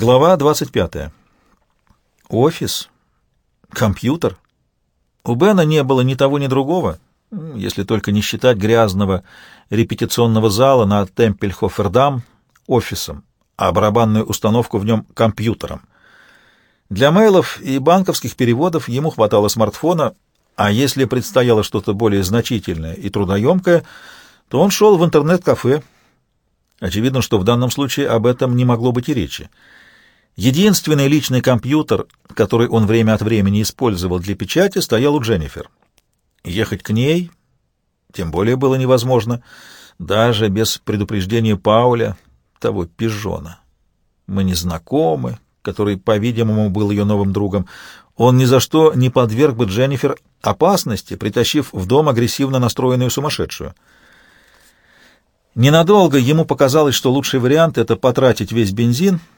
Глава 25. Офис. Компьютер. У Бена не было ни того, ни другого, если только не считать грязного репетиционного зала на Темпельхофердам офисом, а барабанную установку в нем компьютером. Для мейлов и банковских переводов ему хватало смартфона, а если предстояло что-то более значительное и трудоемкое, то он шел в интернет-кафе. Очевидно, что в данном случае об этом не могло быть и речи. Единственный личный компьютер, который он время от времени использовал для печати, стоял у Дженнифер. Ехать к ней тем более было невозможно, даже без предупреждения Пауля, того пижона. Мы не знакомы, который, по-видимому, был ее новым другом. Он ни за что не подверг бы Дженнифер опасности, притащив в дом агрессивно настроенную сумасшедшую. Ненадолго ему показалось, что лучший вариант — это потратить весь бензин —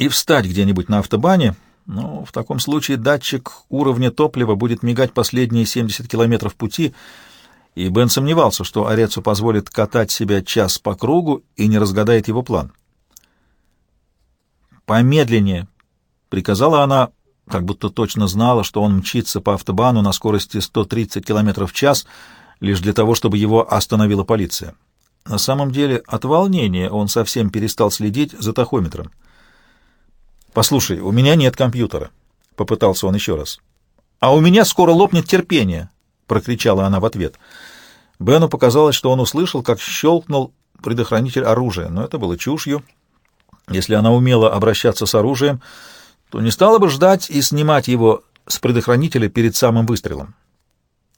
и встать где-нибудь на автобане, но в таком случае датчик уровня топлива будет мигать последние 70 километров пути, и Бен сомневался, что Орецу позволит катать себя час по кругу и не разгадает его план. «Помедленнее», — приказала она, как будто точно знала, что он мчится по автобану на скорости 130 км в час, лишь для того, чтобы его остановила полиция. На самом деле, от волнения он совсем перестал следить за тахометром. «Послушай, у меня нет компьютера», — попытался он еще раз. «А у меня скоро лопнет терпение», — прокричала она в ответ. Бену показалось, что он услышал, как щелкнул предохранитель оружия, но это было чушью. Если она умела обращаться с оружием, то не стала бы ждать и снимать его с предохранителя перед самым выстрелом.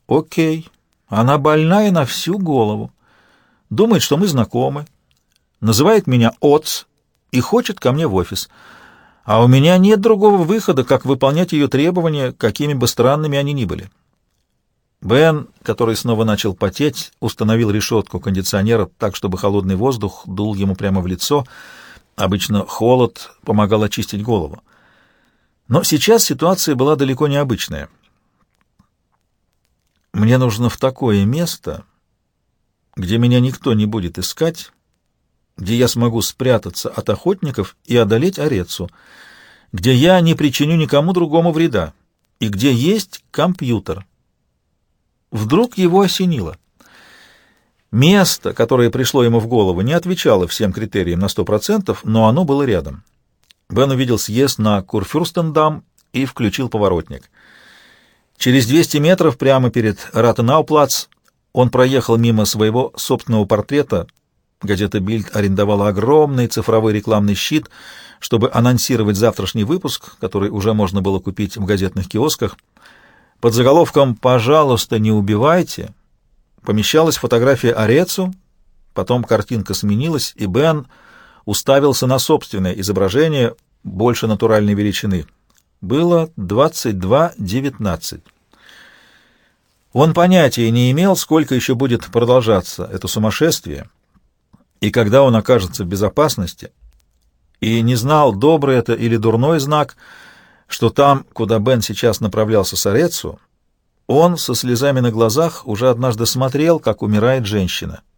«Окей, она больная на всю голову. Думает, что мы знакомы, называет меня Отц и хочет ко мне в офис» а у меня нет другого выхода, как выполнять ее требования, какими бы странными они ни были. Бен, который снова начал потеть, установил решетку кондиционера так, чтобы холодный воздух дул ему прямо в лицо. Обычно холод помогал очистить голову. Но сейчас ситуация была далеко не обычная. Мне нужно в такое место, где меня никто не будет искать, где я смогу спрятаться от охотников и одолеть Орецу, где я не причиню никому другому вреда, и где есть компьютер. Вдруг его осенило. Место, которое пришло ему в голову, не отвечало всем критериям на сто процентов, но оно было рядом. Бен увидел съезд на Курфюрстендам и включил поворотник. Через 200 метров прямо перед Ратенауплац он проехал мимо своего собственного портрета — Газета «Бильд» арендовала огромный цифровой рекламный щит, чтобы анонсировать завтрашний выпуск, который уже можно было купить в газетных киосках. Под заголовком «Пожалуйста, не убивайте» помещалась фотография Орецу, потом картинка сменилась, и Бен уставился на собственное изображение больше натуральной величины. Было 22.19. Он понятия не имел, сколько еще будет продолжаться это сумасшествие — и когда он окажется в безопасности, и не знал, добрый это или дурной знак, что там, куда Бен сейчас направлялся с Орецу, он со слезами на глазах уже однажды смотрел, как умирает женщина —